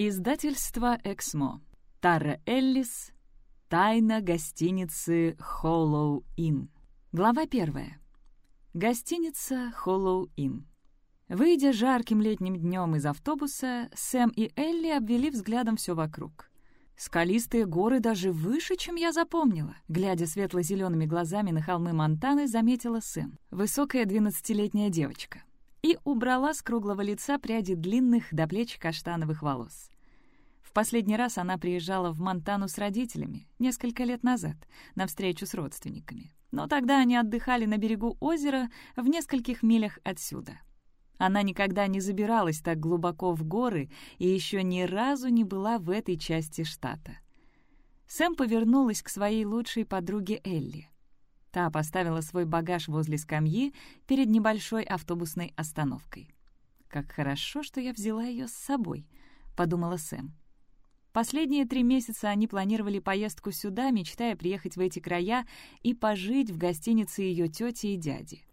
Издательство «Эксмо». Тара Эллис. Тайна гостиницы «Холлоу Inn». Глава первая. Гостиница «Холлоу Inn». Выйдя жарким летним днем из автобуса, Сэм и Элли обвели взглядом все вокруг. Скалистые горы даже выше, чем я запомнила. Глядя светло-зелеными глазами на холмы Монтаны, заметила Сэм, высокая двенадцатилетняя девочка и убрала с круглого лица пряди длинных до плеч каштановых волос. В последний раз она приезжала в Монтану с родителями несколько лет назад на встречу с родственниками. Но тогда они отдыхали на берегу озера в нескольких милях отсюда. Она никогда не забиралась так глубоко в горы и еще ни разу не была в этой части штата. Сэм повернулась к своей лучшей подруге Элли — Та поставила свой багаж возле скамьи перед небольшой автобусной остановкой. «Как хорошо, что я взяла ее с собой», — подумала Сэм. Последние три месяца они планировали поездку сюда, мечтая приехать в эти края и пожить в гостинице ее тети и дяди.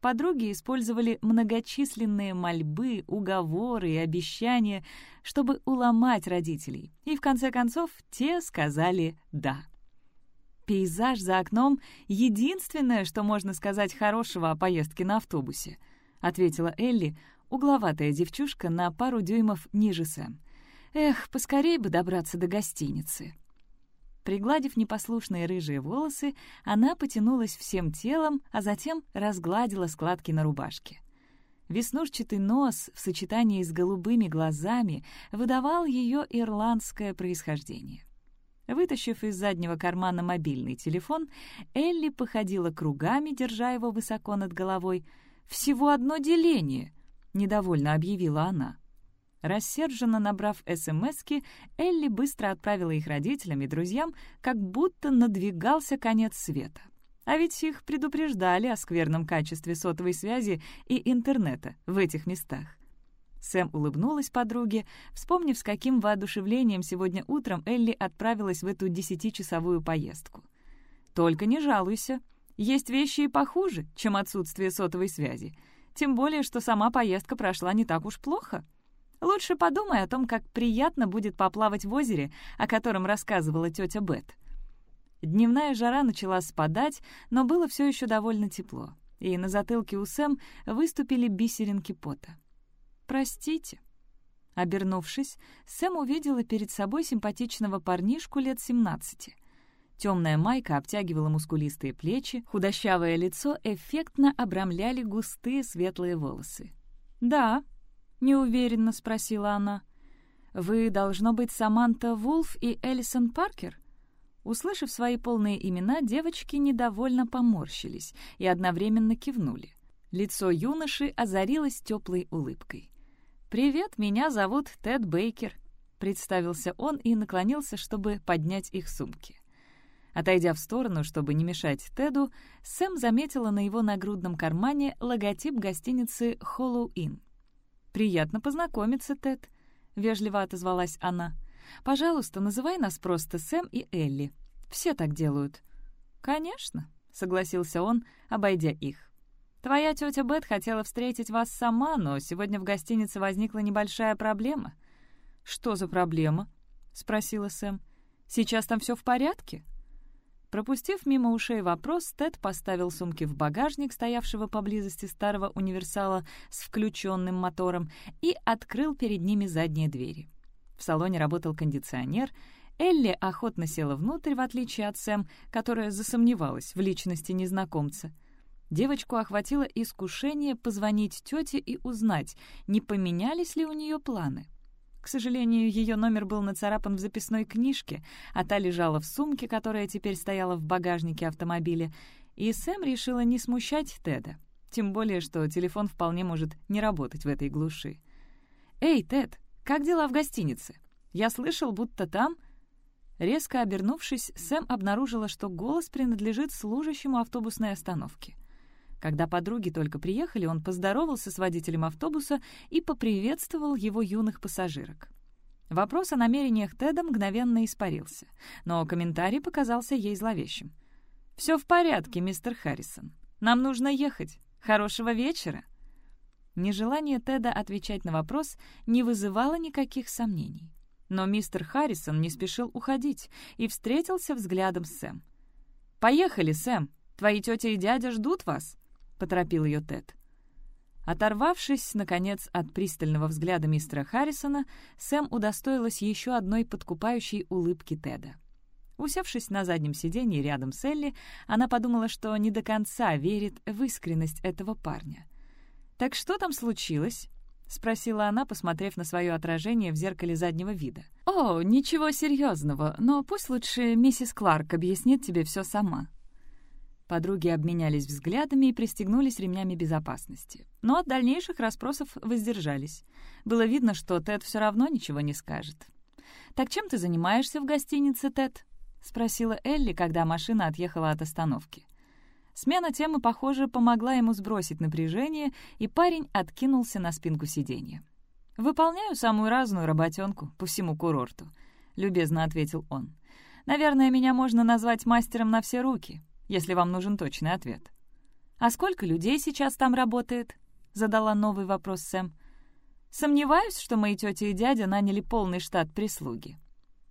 Подруги использовали многочисленные мольбы, уговоры и обещания, чтобы уломать родителей, и в конце концов те сказали «да». Пейзаж за окном — единственное, что можно сказать хорошего о поездке на автобусе, — ответила Элли, угловатая девчушка на пару дюймов ниже Сэм. Эх, поскорей бы добраться до гостиницы. Пригладив непослушные рыжие волосы, она потянулась всем телом, а затем разгладила складки на рубашке. Веснушчатый нос в сочетании с голубыми глазами выдавал ее ирландское происхождение. Вытащив из заднего кармана мобильный телефон, Элли походила кругами, держа его высоко над головой. «Всего одно деление!» — недовольно объявила она. Рассерженно набрав СМСки, Элли быстро отправила их родителям и друзьям, как будто надвигался конец света. А ведь их предупреждали о скверном качестве сотовой связи и интернета в этих местах. Сэм улыбнулась подруге, вспомнив, с каким воодушевлением сегодня утром Элли отправилась в эту десятичасовую поездку. «Только не жалуйся. Есть вещи и похуже, чем отсутствие сотовой связи. Тем более, что сама поездка прошла не так уж плохо. Лучше подумай о том, как приятно будет поплавать в озере, о котором рассказывала тетя Бет». Дневная жара начала спадать, но было все еще довольно тепло, и на затылке у Сэм выступили бисеринки пота. «Простите». Обернувшись, Сэм увидела перед собой симпатичного парнишку лет 17. Темная майка обтягивала мускулистые плечи, худощавое лицо эффектно обрамляли густые светлые волосы. «Да», — неуверенно спросила она. «Вы, должно быть, Саманта Вулф и Элисон Паркер?» Услышав свои полные имена, девочки недовольно поморщились и одновременно кивнули. Лицо юноши озарилось теплой улыбкой. «Привет, меня зовут Тед Бейкер», — представился он и наклонился, чтобы поднять их сумки. Отойдя в сторону, чтобы не мешать Теду, Сэм заметила на его нагрудном кармане логотип гостиницы «Холлоу Inn». «Приятно познакомиться, Тед», — вежливо отозвалась она. «Пожалуйста, называй нас просто Сэм и Элли. Все так делают». «Конечно», — согласился он, обойдя их. Твоя тетя Бет хотела встретить вас сама, но сегодня в гостинице возникла небольшая проблема». «Что за проблема?» — спросила Сэм. «Сейчас там все в порядке?» Пропустив мимо ушей вопрос, Тед поставил сумки в багажник, стоявшего поблизости старого универсала с включенным мотором, и открыл перед ними задние двери. В салоне работал кондиционер. Элли охотно села внутрь, в отличие от Сэм, которая засомневалась в личности незнакомца — Девочку охватило искушение позвонить тете и узнать, не поменялись ли у нее планы. К сожалению, ее номер был нацарапан в записной книжке, а та лежала в сумке, которая теперь стояла в багажнике автомобиля, и Сэм решила не смущать Теда, тем более, что телефон вполне может не работать в этой глуши. «Эй, Тед, как дела в гостинице? Я слышал, будто там...» Резко обернувшись, Сэм обнаружила, что голос принадлежит служащему автобусной остановки. Когда подруги только приехали, он поздоровался с водителем автобуса и поприветствовал его юных пассажирок. Вопрос о намерениях Теда мгновенно испарился, но комментарий показался ей зловещим. «Все в порядке, мистер Харрисон. Нам нужно ехать. Хорошего вечера!» Нежелание Теда отвечать на вопрос не вызывало никаких сомнений. Но мистер Харрисон не спешил уходить и встретился взглядом с Сэм. «Поехали, Сэм! Твои тетя и дядя ждут вас!» — поторопил ее Тед. Оторвавшись, наконец, от пристального взгляда мистера Харрисона, Сэм удостоилась еще одной подкупающей улыбки Теда. Усевшись на заднем сиденье рядом с Элли, она подумала, что не до конца верит в искренность этого парня. «Так что там случилось?» — спросила она, посмотрев на свое отражение в зеркале заднего вида. «О, ничего серьезного, но пусть лучше миссис Кларк объяснит тебе все сама», Подруги обменялись взглядами и пристегнулись ремнями безопасности. Но от дальнейших расспросов воздержались. Было видно, что Тед все равно ничего не скажет. «Так чем ты занимаешься в гостинице, Тед?» — спросила Элли, когда машина отъехала от остановки. Смена темы, похоже, помогла ему сбросить напряжение, и парень откинулся на спинку сиденья. «Выполняю самую разную работенку по всему курорту», — любезно ответил он. «Наверное, меня можно назвать мастером на все руки если вам нужен точный ответ. «А сколько людей сейчас там работает?» — задала новый вопрос Сэм. «Сомневаюсь, что мои тетя и дядя наняли полный штат прислуги».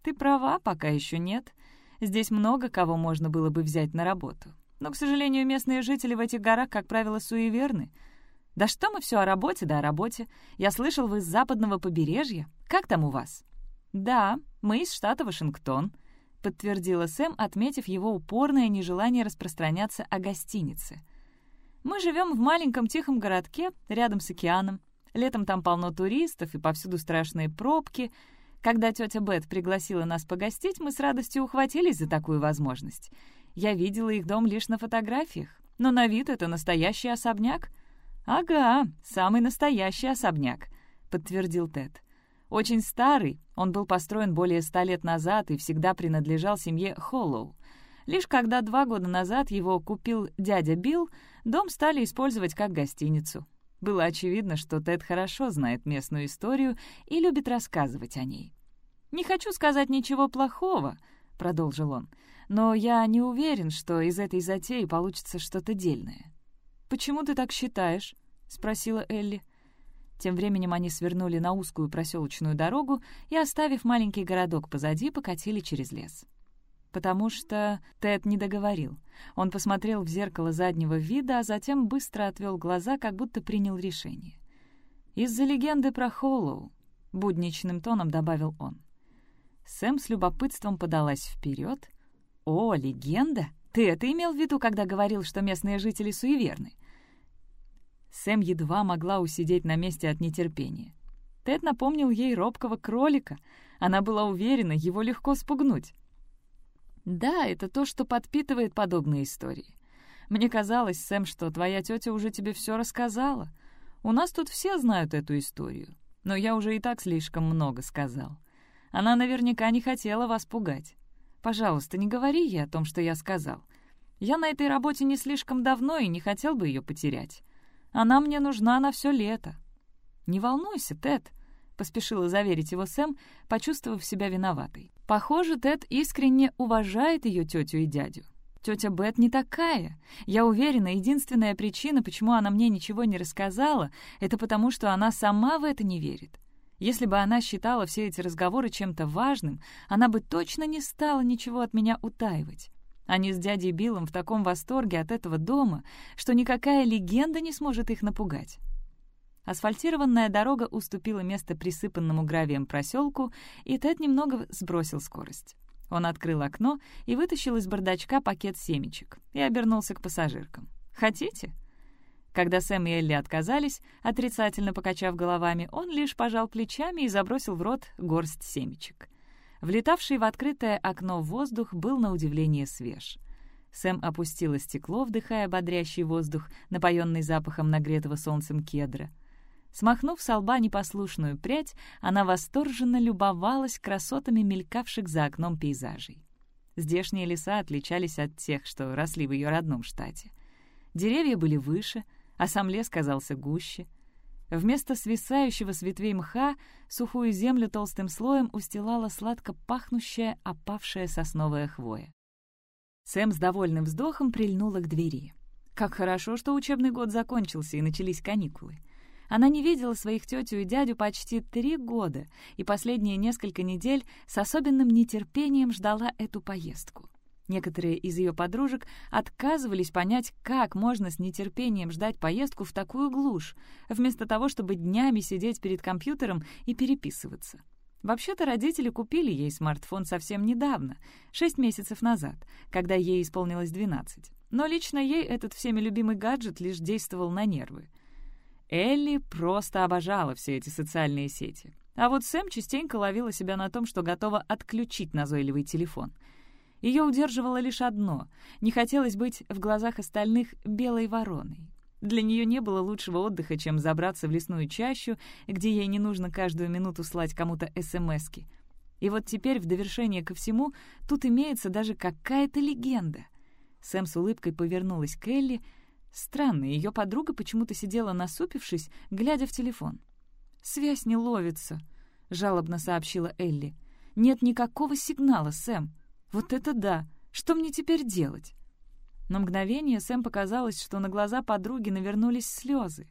«Ты права, пока еще нет. Здесь много кого можно было бы взять на работу. Но, к сожалению, местные жители в этих горах, как правило, суеверны. Да что мы все о работе, да о работе. Я слышал, вы с западного побережья. Как там у вас?» «Да, мы из штата Вашингтон», — подтвердила Сэм, отметив его упорное нежелание распространяться о гостинице. «Мы живем в маленьком тихом городке, рядом с океаном. Летом там полно туристов и повсюду страшные пробки. Когда тетя Бет пригласила нас погостить, мы с радостью ухватились за такую возможность. Я видела их дом лишь на фотографиях, но на вид это настоящий особняк». «Ага, самый настоящий особняк», — подтвердил Тед. Очень старый, он был построен более ста лет назад и всегда принадлежал семье Холлоу. Лишь когда два года назад его купил дядя Билл, дом стали использовать как гостиницу. Было очевидно, что Тед хорошо знает местную историю и любит рассказывать о ней. «Не хочу сказать ничего плохого», — продолжил он, «но я не уверен, что из этой затеи получится что-то дельное». «Почему ты так считаешь?» — спросила Элли. Тем временем они свернули на узкую проселочную дорогу и, оставив маленький городок позади, покатили через лес. Потому что Тед не договорил. Он посмотрел в зеркало заднего вида, а затем быстро отвел глаза, как будто принял решение. «Из-за легенды про Холлоу», — будничным тоном добавил он. Сэм с любопытством подалась вперед. «О, легенда? Ты это имел в виду, когда говорил, что местные жители суеверны?» Сэм едва могла усидеть на месте от нетерпения. Тед напомнил ей робкого кролика. Она была уверена, его легко спугнуть. «Да, это то, что подпитывает подобные истории. Мне казалось, Сэм, что твоя тетя уже тебе все рассказала. У нас тут все знают эту историю, но я уже и так слишком много сказал. Она наверняка не хотела вас пугать. Пожалуйста, не говори ей о том, что я сказал. Я на этой работе не слишком давно и не хотел бы ее потерять. Она мне нужна на все лето». «Не волнуйся, Тед», — поспешила заверить его Сэм, почувствовав себя виноватой. «Похоже, Тед искренне уважает ее тетю и дядю. Тетя Бет не такая. Я уверена, единственная причина, почему она мне ничего не рассказала, это потому, что она сама в это не верит. Если бы она считала все эти разговоры чем-то важным, она бы точно не стала ничего от меня утаивать. Они с дядей Биллом в таком восторге от этого дома, что никакая легенда не сможет их напугать. Асфальтированная дорога уступила место присыпанному гравием проселку, и Тед немного сбросил скорость. Он открыл окно и вытащил из бардачка пакет семечек и обернулся к пассажиркам. «Хотите?» Когда Сэм и Элли отказались, отрицательно покачав головами, он лишь пожал плечами и забросил в рот горсть семечек. Влетавший в открытое окно воздух был на удивление свеж. Сэм опустила стекло, вдыхая бодрящий воздух, напоенный запахом нагретого солнцем кедра. Смахнув с лба непослушную прядь, она восторженно любовалась красотами мелькавших за окном пейзажей. Здешние леса отличались от тех, что росли в ее родном штате. Деревья были выше, а сам лес казался гуще — Вместо свисающего с ветвей мха сухую землю толстым слоем устилала сладко пахнущая опавшая сосновая хвоя. Сэм с довольным вздохом прильнула к двери. Как хорошо, что учебный год закончился и начались каникулы. Она не видела своих тетю и дядю почти три года, и последние несколько недель с особенным нетерпением ждала эту поездку. Некоторые из ее подружек отказывались понять, как можно с нетерпением ждать поездку в такую глушь, вместо того, чтобы днями сидеть перед компьютером и переписываться. Вообще-то родители купили ей смартфон совсем недавно, шесть месяцев назад, когда ей исполнилось 12. Но лично ей этот всеми любимый гаджет лишь действовал на нервы. Элли просто обожала все эти социальные сети. А вот Сэм частенько ловила себя на том, что готова отключить назойливый телефон. Ее удерживало лишь одно — не хотелось быть в глазах остальных белой вороной. Для нее не было лучшего отдыха, чем забраться в лесную чащу, где ей не нужно каждую минуту слать кому-то СМСки. И вот теперь, в довершение ко всему, тут имеется даже какая-то легенда. Сэм с улыбкой повернулась к Элли. Странно, ее подруга почему-то сидела насупившись, глядя в телефон. «Связь не ловится», — жалобно сообщила Элли. «Нет никакого сигнала, Сэм. Вот это да! Что мне теперь делать?» На мгновение Сэм показалось, что на глаза подруги навернулись слезы.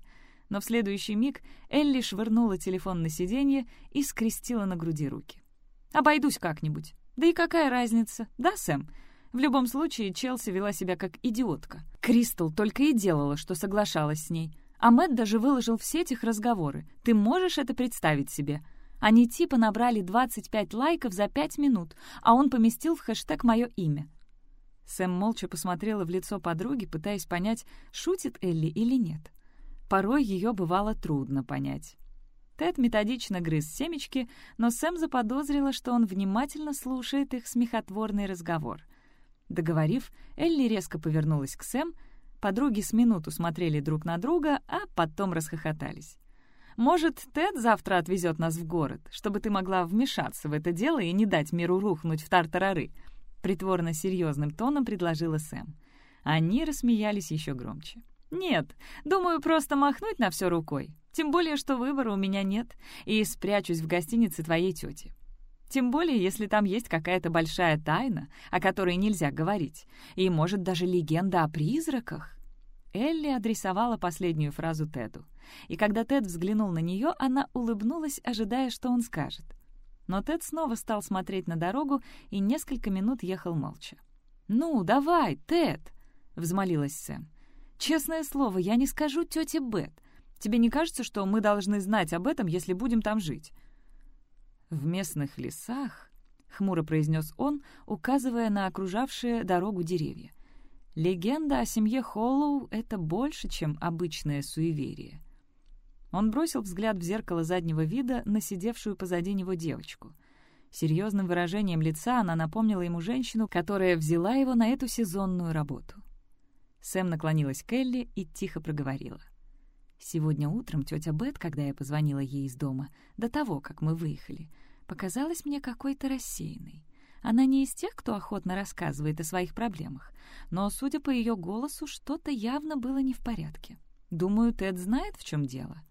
Но в следующий миг Элли швырнула телефон на сиденье и скрестила на груди руки. «Обойдусь как-нибудь. Да и какая разница, да, Сэм?» В любом случае, Челси вела себя как идиотка. Кристал только и делала, что соглашалась с ней. А Мэтт даже выложил все этих разговоры. Ты можешь это представить себе? Они типа набрали 25 лайков за 5 минут, а он поместил в хэштег «Мое имя». Сэм молча посмотрела в лицо подруги, пытаясь понять, шутит Элли или нет. Порой ее бывало трудно понять. Тед методично грыз семечки, но Сэм заподозрила, что он внимательно слушает их смехотворный разговор. Договорив, Элли резко повернулась к Сэм, подруги с минуту смотрели друг на друга, а потом расхохотались. «Может, Тед завтра отвезет нас в город, чтобы ты могла вмешаться в это дело и не дать миру рухнуть в тартарары?» — притворно серьезным тоном предложила Сэм. Они рассмеялись еще громче. «Нет, думаю, просто махнуть на все рукой. Тем более, что выбора у меня нет, и спрячусь в гостинице твоей тети. Тем более, если там есть какая-то большая тайна, о которой нельзя говорить, и, может, даже легенда о призраках». Элли адресовала последнюю фразу Теду, и когда Тед взглянул на нее, она улыбнулась, ожидая, что он скажет. Но Тед снова стал смотреть на дорогу и несколько минут ехал молча. «Ну, давай, Тед!» — взмолилась Сэм. «Честное слово, я не скажу тете Бет. Тебе не кажется, что мы должны знать об этом, если будем там жить?» «В местных лесах», — хмуро произнес он, указывая на окружавшие дорогу деревья, «легенда о семье Холлоу — это больше, чем обычное суеверие. Он бросил взгляд в зеркало заднего вида на сидевшую позади него девочку. Серьезным выражением лица она напомнила ему женщину, которая взяла его на эту сезонную работу. Сэм наклонилась к Элли и тихо проговорила. «Сегодня утром тетя Бет, когда я позвонила ей из дома, до того, как мы выехали, показалась мне какой-то рассеянной. Она не из тех, кто охотно рассказывает о своих проблемах, но, судя по ее голосу, что-то явно было не в порядке. Думаю, Тед знает, в чем дело.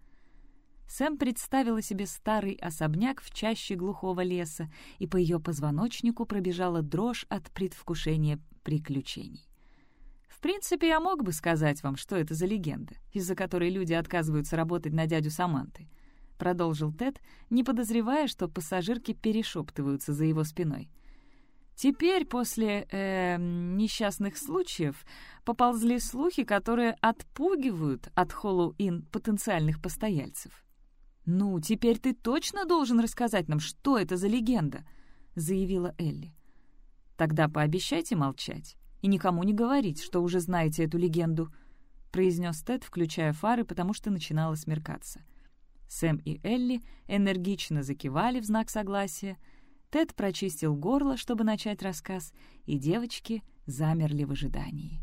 Сэм представила себе старый особняк в чаще глухого леса, и по ее позвоночнику пробежала дрожь от предвкушения приключений. «В принципе, я мог бы сказать вам, что это за легенда, из-за которой люди отказываются работать на дядю Саманты», — продолжил Тед, не подозревая, что пассажирки перешептываются за его спиной. Теперь, после э, несчастных случаев, поползли слухи, которые отпугивают от Холлоу-Ин потенциальных постояльцев. «Ну, теперь ты точно должен рассказать нам, что это за легенда», — заявила Элли. «Тогда пообещайте молчать и никому не говорить, что уже знаете эту легенду», — произнес Тед, включая фары, потому что начинало смеркаться. Сэм и Элли энергично закивали в знак согласия. Тед прочистил горло, чтобы начать рассказ, и девочки замерли в ожидании.